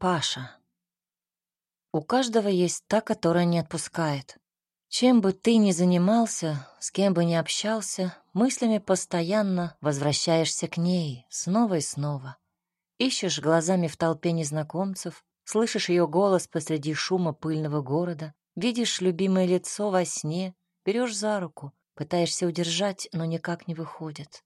Паша. У каждого есть та, которая не отпускает. Чем бы ты ни занимался, с кем бы ни общался, мыслями постоянно возвращаешься к ней снова и снова. Ищешь глазами в толпе незнакомцев, слышишь ее голос посреди шума пыльного города, видишь любимое лицо во сне, берешь за руку, пытаешься удержать, но никак не выходит.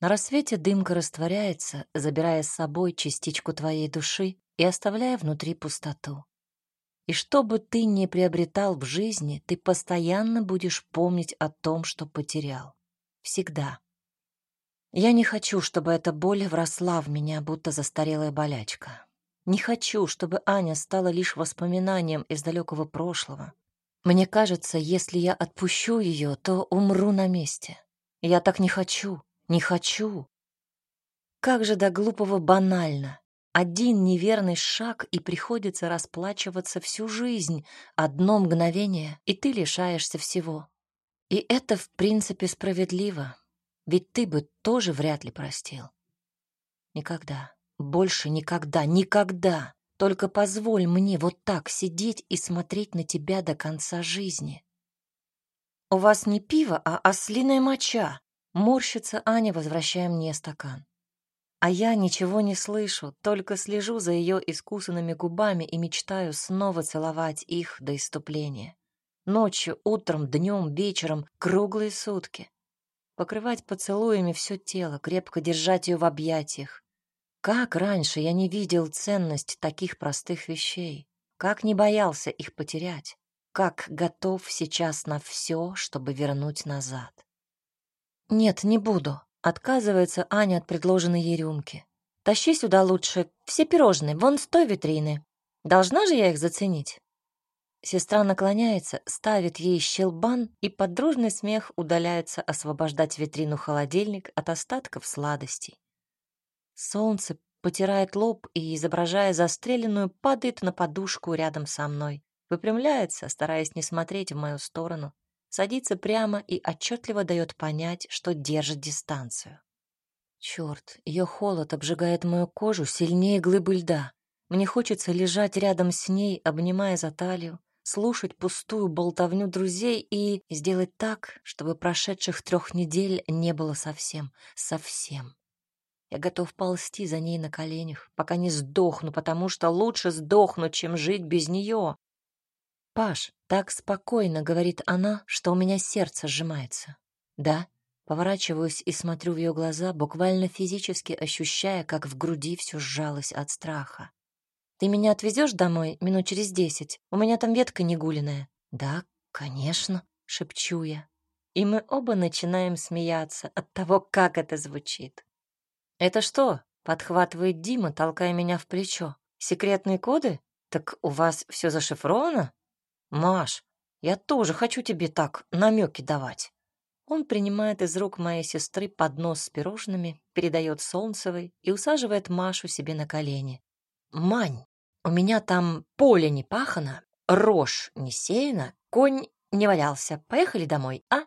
На рассвете дымка растворяется, забирая с собой частичку твоей души и оставляя внутри пустоту. И что бы ты ни приобретал в жизни, ты постоянно будешь помнить о том, что потерял. Всегда. Я не хочу, чтобы эта боль вросла в меня, будто застарелая болячка. Не хочу, чтобы Аня стала лишь воспоминанием из далекого прошлого. Мне кажется, если я отпущу ее, то умру на месте. Я так не хочу, не хочу. Как же до глупого банально. Один неверный шаг, и приходится расплачиваться всю жизнь. Одно мгновение, и ты лишаешься всего. И это, в принципе, справедливо. Ведь ты бы тоже вряд ли простил. Никогда, больше никогда, никогда. Только позволь мне вот так сидеть и смотреть на тебя до конца жизни. У вас не пиво, а ослиная моча. Морщится Аня, возвращая мне стакан. А я ничего не слышу, только слежу за ее искусанными губами и мечтаю снова целовать их до иступления. Ночью, утром, днем, вечером, круглые сутки. Покрывать поцелуями все тело, крепко держать ее в объятиях. Как раньше я не видел ценность таких простых вещей, как не боялся их потерять, как готов сейчас на все, чтобы вернуть назад. Нет, не буду. Отказывается Аня от предложенной ей рюмки. «Тащи сюда лучше все пирожные, вон с той витрины. Должна же я их заценить?» Сестра наклоняется, ставит ей щелбан, и под дружный смех удаляется освобождать витрину холодильник от остатков сладостей. Солнце потирает лоб и, изображая застреленную, падает на подушку рядом со мной. Выпрямляется, стараясь не смотреть в мою сторону, садится прямо и отчетливо дает понять, что держит дистанцию. Черт, ее холод обжигает мою кожу сильнее глыбы льда. Мне хочется лежать рядом с ней, обнимая за талию, слушать пустую болтовню друзей и сделать так, чтобы прошедших трех недель не было совсем, совсем. Я готов ползти за ней на коленях, пока не сдохну, потому что лучше сдохнуть, чем жить без нее. «Паш, так спокойно», — говорит она, что у меня сердце сжимается. «Да?» Поворачиваюсь и смотрю в ее глаза, буквально физически ощущая, как в груди все сжалось от страха. «Ты меня отвезешь домой минут через десять? У меня там ветка негулиная». «Да, конечно», — шепчу я. И мы оба начинаем смеяться от того, как это звучит. «Это что?» — подхватывает Дима, толкая меня в плечо. «Секретные коды? Так у вас все зашифровано?» «Маш, я тоже хочу тебе так намеки давать». Он принимает из рук моей сестры поднос с пирожными, передает Солнцевой и усаживает Машу себе на колени. «Мань, у меня там поле не пахано, рожь не сеяна, конь не валялся. Поехали домой, а?»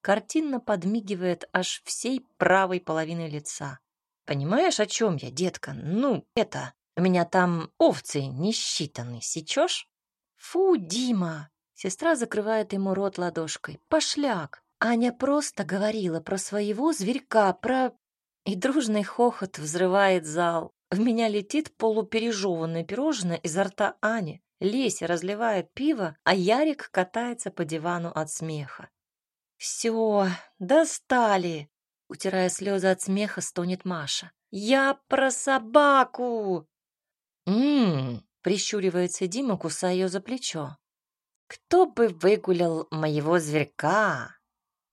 Картинно подмигивает аж всей правой половиной лица. «Понимаешь, о чем я, детка? Ну, это, у меня там овцы не считаны, сечешь?» «Фу, Дима!» Сестра закрывает ему рот ладошкой. «Пошляк! Аня просто говорила про своего зверька, про...» И дружный хохот взрывает зал. В меня летит полупережеванное пирожное изо рта Ани. Леся разливает пиво, а Ярик катается по дивану от смеха. «Все, достали!» Утирая слезы от смеха, стонет Маша. «Я про собаку!» «Ммм, Прищуривается Дима, кусая ее за плечо. «Кто бы выгулял моего зверька?»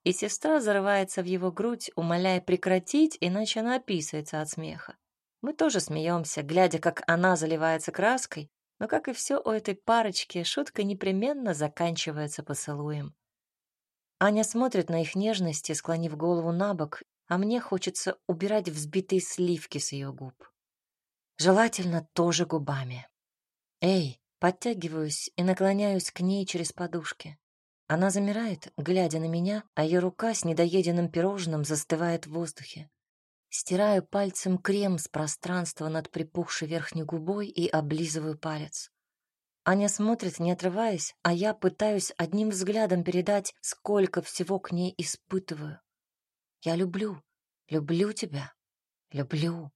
И сестра зарывается в его грудь, умоляя прекратить, иначе она описывается от смеха. Мы тоже смеемся, глядя, как она заливается краской, но, как и все у этой парочки, шутка непременно заканчивается поцелуем. Аня смотрит на их нежности, склонив голову на бок, а мне хочется убирать взбитые сливки с ее губ. Желательно тоже губами. «Эй!» Подтягиваюсь и наклоняюсь к ней через подушки. Она замирает, глядя на меня, а ее рука с недоеденным пирожным застывает в воздухе. Стираю пальцем крем с пространства над припухшей верхней губой и облизываю палец. Аня смотрит, не отрываясь, а я пытаюсь одним взглядом передать, сколько всего к ней испытываю. Я люблю, люблю тебя, люблю.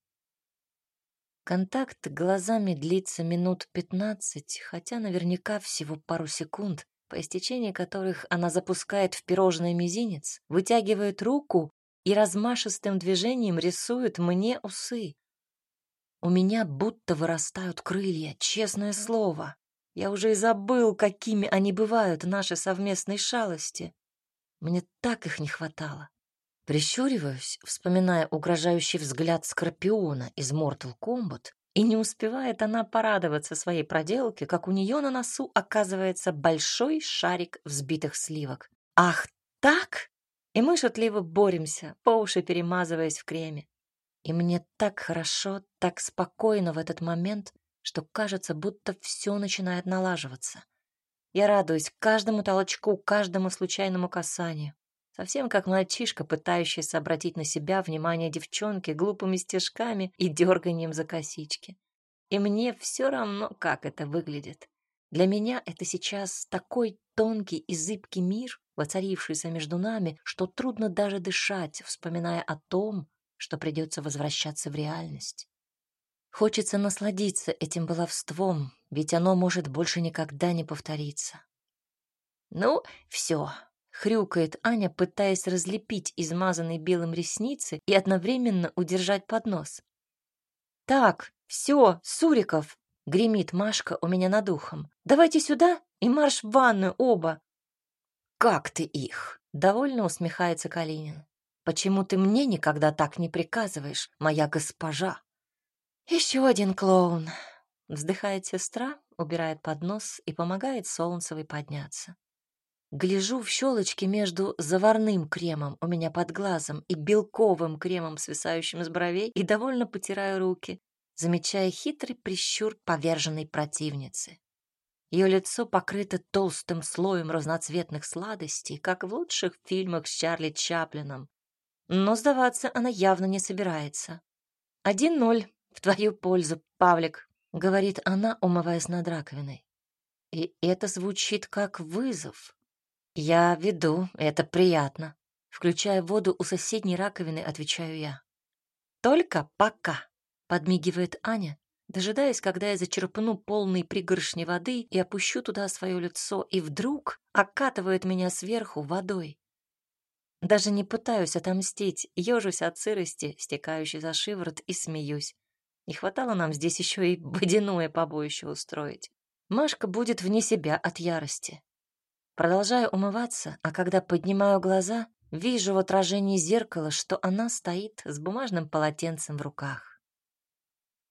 Контакт глазами длится минут пятнадцать, хотя наверняка всего пару секунд, по истечении которых она запускает в пирожное мизинец, вытягивает руку и размашистым движением рисует мне усы. У меня будто вырастают крылья, честное слово. Я уже и забыл, какими они бывают, наши совместные шалости. Мне так их не хватало. Прищуриваюсь, вспоминая угрожающий взгляд Скорпиона из Mortal Kombat, и не успевает она порадоваться своей проделке, как у нее на носу оказывается большой шарик взбитых сливок. «Ах, так?» И мы шутливо боремся, по уши перемазываясь в креме. И мне так хорошо, так спокойно в этот момент, что кажется, будто все начинает налаживаться. Я радуюсь каждому толчку, каждому случайному касанию. Совсем как мальчишка, пытающийся обратить на себя внимание девчонки глупыми стежками и дерганием за косички. И мне все равно, как это выглядит. Для меня это сейчас такой тонкий и зыбкий мир, воцарившийся между нами, что трудно даже дышать, вспоминая о том, что придется возвращаться в реальность. Хочется насладиться этим баловством, ведь оно может больше никогда не повториться. «Ну, все», — хрюкает Аня, пытаясь разлепить измазанные белым ресницы и одновременно удержать поднос. «Так, все, Суриков!» — гремит Машка у меня над ухом. «Давайте сюда и марш в ванную оба!» «Как ты их?» — довольно усмехается Калинин. «Почему ты мне никогда так не приказываешь, моя госпожа?» Еще один клоун. Вздыхает сестра, убирает поднос и помогает Солнцевой подняться. Гляжу в щелочки между заварным кремом у меня под глазом и белковым кремом, свисающим с бровей, и довольно потираю руки, замечая хитрый прищур поверженной противницы. Ее лицо покрыто толстым слоем разноцветных сладостей, как в лучших фильмах с Чарли Чаплином. Но сдаваться она явно не собирается. Один ноль в твою пользу, Павлик, говорит она, умываясь над раковиной. И это звучит как вызов. Я веду, это приятно. Включая воду у соседней раковины, отвечаю я. Только пока, подмигивает Аня, дожидаясь, когда я зачерпну полный пригоршни воды и опущу туда свое лицо, и вдруг окатывает меня сверху водой. Даже не пытаюсь отомстить, ежусь от сырости, стекающей за шиворот, и смеюсь. Не хватало нам здесь еще и водяное побоище устроить. Машка будет вне себя от ярости. Продолжаю умываться, а когда поднимаю глаза, вижу в отражении зеркала, что она стоит с бумажным полотенцем в руках.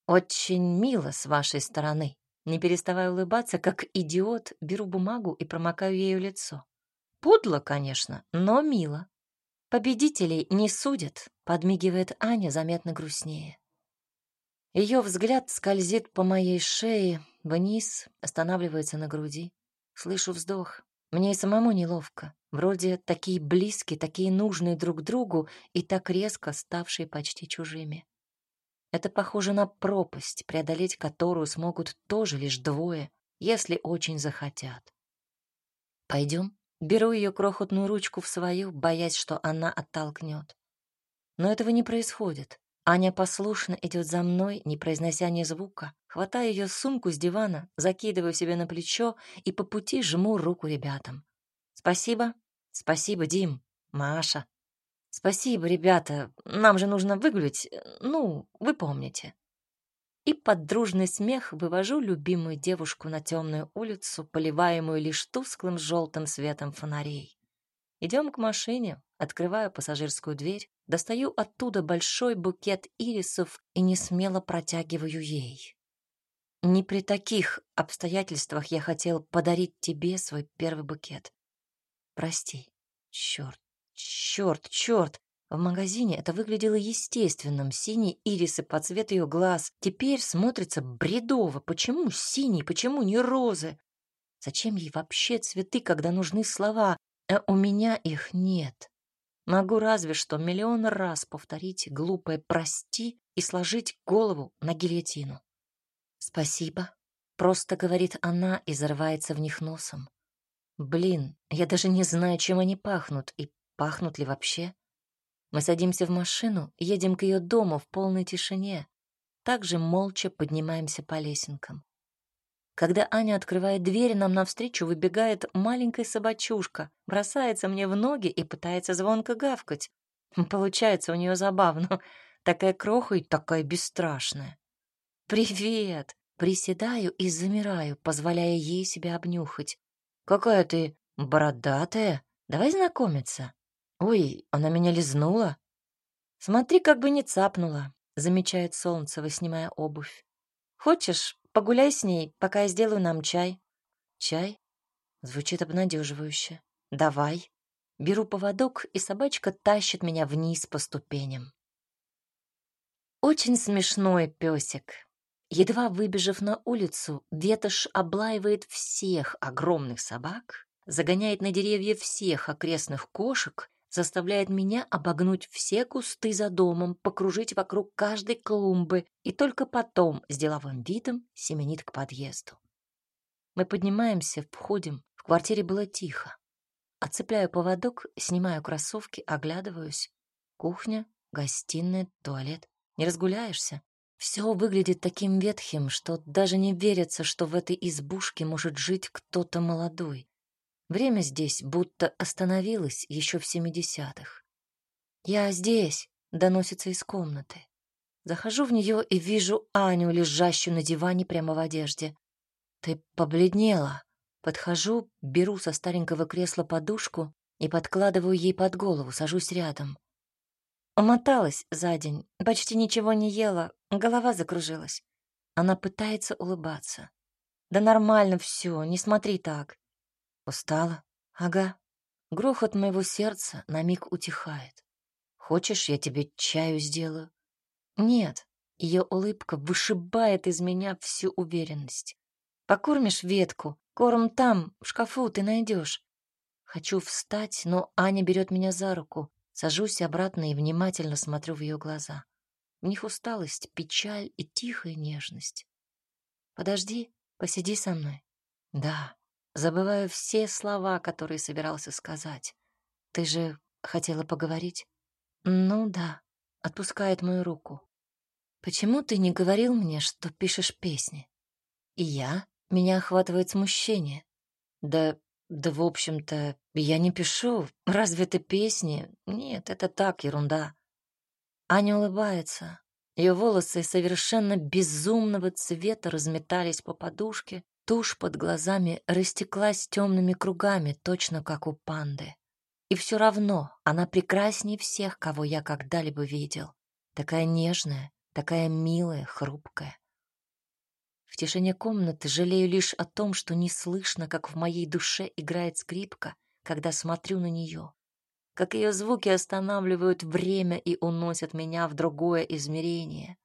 Очень мило с вашей стороны. Не переставая улыбаться, как идиот, беру бумагу и промокаю ею лицо. Подло, конечно, но мило. Победителей не судят, подмигивает Аня заметно грустнее. Ее взгляд скользит по моей шее вниз, останавливается на груди. Слышу вздох. Мне и самому неловко. Вроде такие близкие, такие нужные друг другу и так резко ставшие почти чужими. Это похоже на пропасть, преодолеть которую смогут тоже лишь двое, если очень захотят. Пойдем. Беру ее крохотную ручку в свою, боясь, что она оттолкнет. Но этого не происходит. Аня послушно идет за мной, не произнося ни звука. Хватаю ее сумку с дивана, закидываю себе на плечо и по пути жму руку ребятам. «Спасибо. Спасибо, Дим. Маша. Спасибо, ребята. Нам же нужно выгулять. Ну, вы помните». И под дружный смех вывожу любимую девушку на темную улицу, поливаемую лишь тусклым желтым светом фонарей. Идем к машине, открываю пассажирскую дверь, достаю оттуда большой букет ирисов и не смело протягиваю ей. Не при таких обстоятельствах я хотел подарить тебе свой первый букет. Прости. Черт, черт, черт. В магазине это выглядело естественным. Синие ирисы под цвет ее глаз. Теперь смотрится бредово. Почему синий, почему не розы? Зачем ей вообще цветы, когда нужны слова? А у меня их нет. Могу разве что миллион раз повторить глупое «прости» и сложить голову на гильотину. «Спасибо», — просто говорит она и зарывается в них носом. Блин, я даже не знаю, чем они пахнут и пахнут ли вообще. Мы садимся в машину, едем к ее дому в полной тишине. Также молча поднимаемся по лесенкам. Когда Аня открывает дверь, нам навстречу выбегает маленькая собачушка, бросается мне в ноги и пытается звонко гавкать. Получается у нее забавно. Такая кроха и такая бесстрашная. «Привет!» Приседаю и замираю, позволяя ей себя обнюхать. «Какая ты бородатая! Давай знакомиться!» «Ой, она меня лизнула!» «Смотри, как бы не цапнула!» — замечает Солнцева, снимая обувь. «Хочешь, Погуляй с ней, пока я сделаю нам чай. Чай? Звучит обнадеживающе. Давай. Беру поводок, и собачка тащит меня вниз по ступеням. Очень смешной песик. Едва выбежав на улицу, ветошь облаивает всех огромных собак, загоняет на деревья всех окрестных кошек заставляет меня обогнуть все кусты за домом, покружить вокруг каждой клумбы и только потом с деловым видом семенит к подъезду. Мы поднимаемся, входим. В квартире было тихо. Отцепляю поводок, снимаю кроссовки, оглядываюсь. Кухня, гостиная, туалет. Не разгуляешься. Все выглядит таким ветхим, что даже не верится, что в этой избушке может жить кто-то молодой. Время здесь будто остановилось еще в семидесятых. «Я здесь», — доносится из комнаты. Захожу в нее и вижу Аню, лежащую на диване прямо в одежде. «Ты побледнела». Подхожу, беру со старенького кресла подушку и подкладываю ей под голову, сажусь рядом. Умоталась за день, почти ничего не ела, голова закружилась. Она пытается улыбаться. «Да нормально все, не смотри так. Устала? Ага. Грохот моего сердца на миг утихает. Хочешь, я тебе чаю сделаю? Нет. Ее улыбка вышибает из меня всю уверенность. Покормишь ветку, корм там, в шкафу ты найдешь. Хочу встать, но Аня берет меня за руку. Сажусь обратно и внимательно смотрю в ее глаза. В них усталость, печаль и тихая нежность. Подожди, посиди со мной. Да, Забываю все слова, которые собирался сказать. Ты же хотела поговорить? Ну да, отпускает мою руку. Почему ты не говорил мне, что пишешь песни? И я? Меня охватывает смущение. Да, да в общем-то, я не пишу. Разве это песни? Нет, это так, ерунда. Аня улыбается. Ее волосы совершенно безумного цвета разметались по подушке, Тушь под глазами растеклась темными кругами, точно как у панды. И все равно она прекраснее всех, кого я когда-либо видел. Такая нежная, такая милая, хрупкая. В тишине комнаты жалею лишь о том, что не слышно, как в моей душе играет скрипка, когда смотрю на нее. Как ее звуки останавливают время и уносят меня в другое измерение.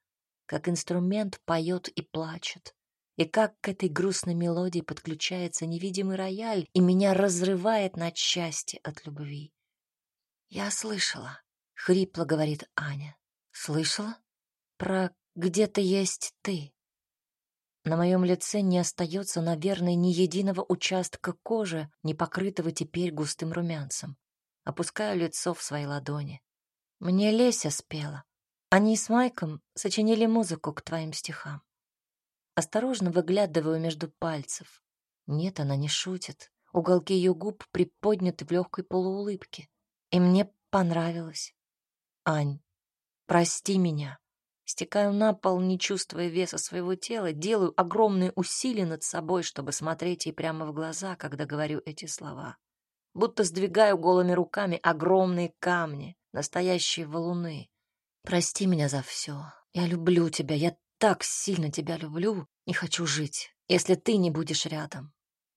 Как инструмент поет и плачет и как к этой грустной мелодии подключается невидимый рояль и меня разрывает на счастье от любви. «Я слышала», — хрипло говорит Аня. «Слышала? Про где-то есть ты». На моем лице не остается, наверное, ни единого участка кожи, не покрытого теперь густым румянцем. Опускаю лицо в свои ладони. Мне Леся спела. Они с Майком сочинили музыку к твоим стихам. Осторожно выглядываю между пальцев. Нет, она не шутит. Уголки ее губ приподняты в легкой полуулыбке. И мне понравилось. Ань, прости меня. Стекаю на пол, не чувствуя веса своего тела, делаю огромные усилия над собой, чтобы смотреть ей прямо в глаза, когда говорю эти слова. Будто сдвигаю голыми руками огромные камни, настоящие валуны. Прости меня за все. Я люблю тебя, я так сильно тебя люблю и хочу жить, если ты не будешь рядом.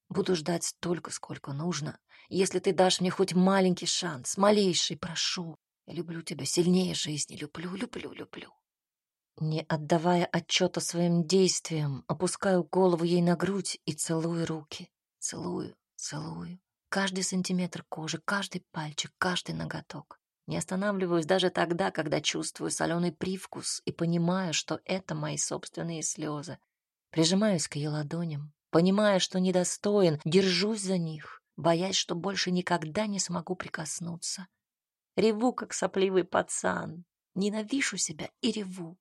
Буду ждать столько, сколько нужно. Если ты дашь мне хоть маленький шанс, малейший, прошу. Я люблю тебя сильнее жизни, люблю, люблю, люблю. Не отдавая отчета своим действиям, опускаю голову ей на грудь и целую руки. Целую, целую. Каждый сантиметр кожи, каждый пальчик, каждый ноготок. Не останавливаюсь даже тогда, когда чувствую соленый привкус и понимаю, что это мои собственные слезы. Прижимаюсь к ее ладоням, понимая, что недостоин, держусь за них, боясь, что больше никогда не смогу прикоснуться. Реву, как сопливый пацан. Ненавижу себя и реву.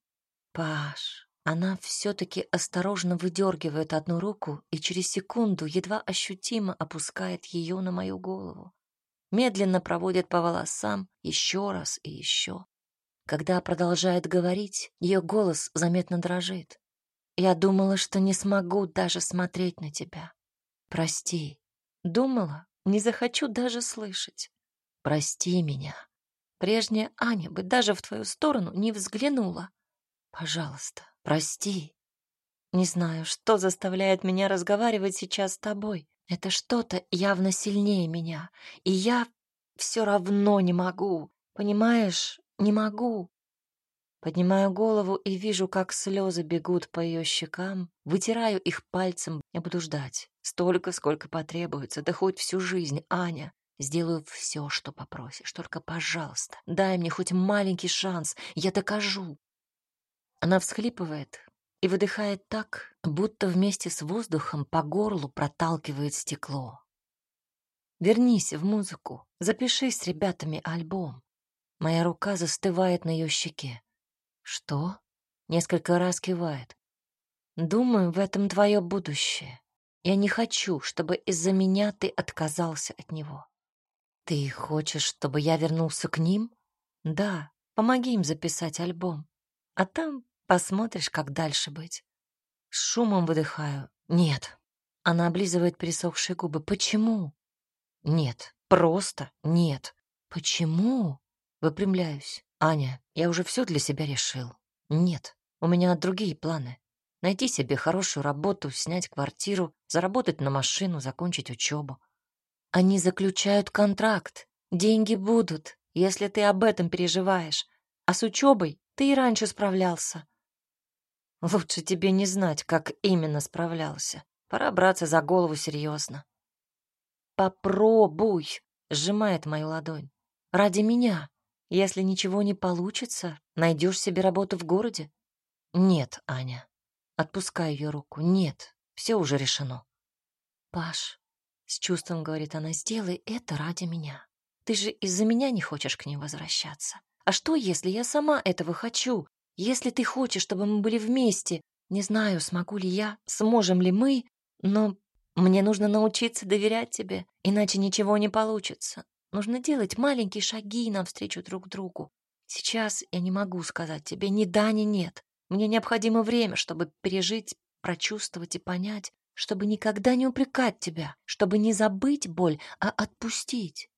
Паш, она все-таки осторожно выдергивает одну руку и через секунду едва ощутимо опускает ее на мою голову. Медленно проводит по волосам еще раз и еще. Когда продолжает говорить, ее голос заметно дрожит. «Я думала, что не смогу даже смотреть на тебя. Прости. Думала, не захочу даже слышать. Прости меня. Прежняя Аня бы даже в твою сторону не взглянула. Пожалуйста, прости. Не знаю, что заставляет меня разговаривать сейчас с тобой. Это что-то явно сильнее меня, и я все равно не могу. Понимаешь, не могу. Поднимаю голову и вижу, как слезы бегут по ее щекам, вытираю их пальцем. Я буду ждать. Столько, сколько потребуется, да хоть всю жизнь, Аня. Сделаю все, что попросишь. Только, пожалуйста, дай мне хоть маленький шанс. Я докажу. Она всхлипывает и выдыхает так, будто вместе с воздухом по горлу проталкивает стекло. Вернись в музыку, запиши с ребятами альбом. Моя рука застывает на ее щеке. Что? Несколько раз кивает. Думаю, в этом твое будущее. Я не хочу, чтобы из-за меня ты отказался от него. Ты хочешь, чтобы я вернулся к ним? Да, помоги им записать альбом. А там Посмотришь, как дальше быть. С шумом выдыхаю. Нет. Она облизывает пересохшие губы. Почему? Нет. Просто нет. Почему? Выпрямляюсь. Аня, я уже все для себя решил. Нет. У меня другие планы. Найти себе хорошую работу, снять квартиру, заработать на машину, закончить учебу. Они заключают контракт. Деньги будут, если ты об этом переживаешь. А с учебой ты и раньше справлялся. Лучше тебе не знать, как именно справлялся. Пора браться за голову серьезно. Попробуй, сжимает мою ладонь. Ради меня. Если ничего не получится, найдешь себе работу в городе. Нет, Аня. Отпускаю ее руку. Нет, все уже решено. Паш, с чувством говорит она, сделай это ради меня. Ты же из-за меня не хочешь к ним возвращаться. А что, если я сама этого хочу? Если ты хочешь, чтобы мы были вместе, не знаю, смогу ли я, сможем ли мы, но мне нужно научиться доверять тебе, иначе ничего не получится. Нужно делать маленькие шаги навстречу друг другу. Сейчас я не могу сказать тебе ни да, ни нет. Мне необходимо время, чтобы пережить, прочувствовать и понять, чтобы никогда не упрекать тебя, чтобы не забыть боль, а отпустить.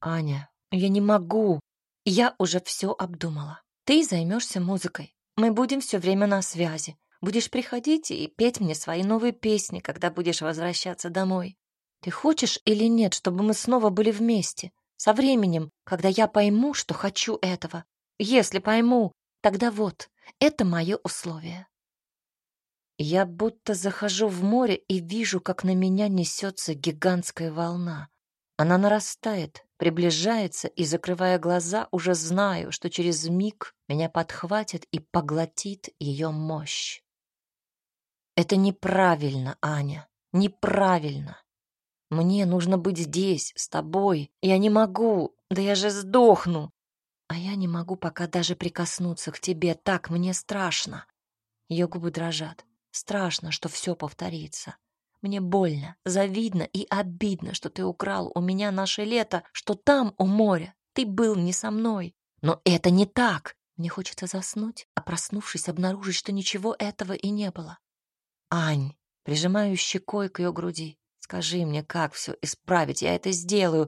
Аня, я не могу. Я уже все обдумала. Ты займешься музыкой. Мы будем все время на связи. Будешь приходить и петь мне свои новые песни, когда будешь возвращаться домой. Ты хочешь или нет, чтобы мы снова были вместе? Со временем, когда я пойму, что хочу этого. Если пойму, тогда вот, это мое условие. Я будто захожу в море и вижу, как на меня несется гигантская волна. Она нарастает, приближается, и, закрывая глаза, уже знаю, что через миг меня подхватит и поглотит ее мощь. Это неправильно, Аня, неправильно. Мне нужно быть здесь, с тобой. Я не могу, да я же сдохну. А я не могу пока даже прикоснуться к тебе, так мне страшно. Ее губы дрожат. Страшно, что все повторится. Мне больно, завидно и обидно, что ты украл у меня наше лето, что там, у моря, ты был не со мной. Но это не так. Мне хочется заснуть, а проснувшись, обнаружить, что ничего этого и не было. Ань, прижимаю щекой к ее груди. Скажи мне, как все исправить, я это сделаю.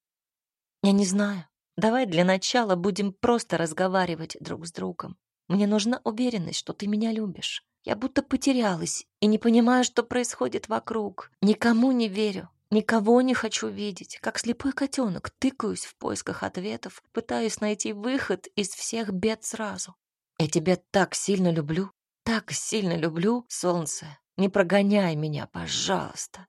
Я не знаю. Давай для начала будем просто разговаривать друг с другом. Мне нужна уверенность, что ты меня любишь. Я будто потерялась и не понимаю, что происходит вокруг. Никому не верю, никого не хочу видеть. Как слепой котенок, тыкаюсь в поисках ответов, пытаюсь найти выход из всех бед сразу. Я тебя так сильно люблю, так сильно люблю, солнце. Не прогоняй меня, пожалуйста.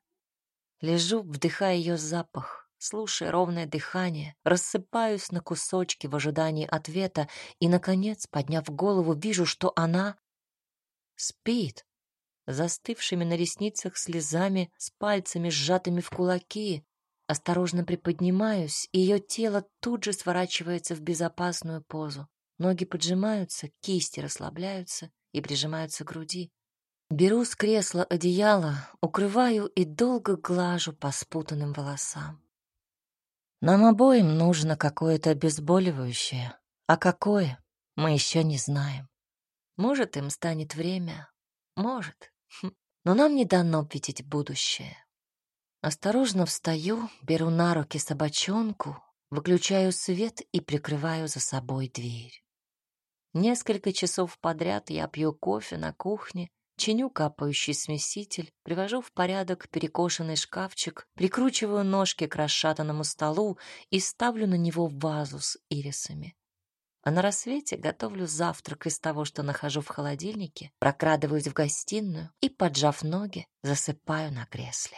Лежу, вдыхая ее запах, слушая ровное дыхание, рассыпаюсь на кусочки в ожидании ответа и, наконец, подняв голову, вижу, что она спит, застывшими на ресницах слезами, с пальцами сжатыми в кулаки. Осторожно приподнимаюсь, и ее тело тут же сворачивается в безопасную позу. Ноги поджимаются, кисти расслабляются и прижимаются к груди. Беру с кресла одеяло, укрываю и долго глажу по спутанным волосам. Нам обоим нужно какое-то обезболивающее, а какое, мы еще не знаем. Может, им станет время, может, хм. но нам не дано видеть будущее. Осторожно встаю, беру на руки собачонку, выключаю свет и прикрываю за собой дверь. Несколько часов подряд я пью кофе на кухне, чиню капающий смеситель, привожу в порядок перекошенный шкафчик, прикручиваю ножки к расшатанному столу и ставлю на него вазу с ирисами. А на рассвете готовлю завтрак из того, что нахожу в холодильнике, прокрадываюсь в гостиную и, поджав ноги, засыпаю на кресле.